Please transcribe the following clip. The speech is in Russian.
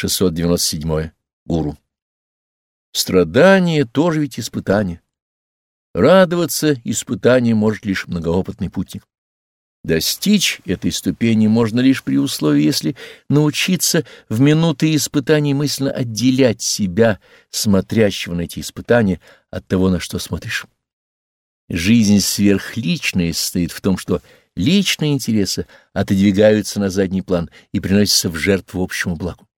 697. Гуру. Страдание тоже ведь испытание. Радоваться испытанием может лишь многоопытный путник. Достичь этой ступени можно лишь при условии, если научиться в минуты испытаний мысленно отделять себя, смотрящего на эти испытания, от того, на что смотришь. Жизнь сверхличная состоит в том, что личные интересы отодвигаются на задний план и приносятся в жертву общему благу.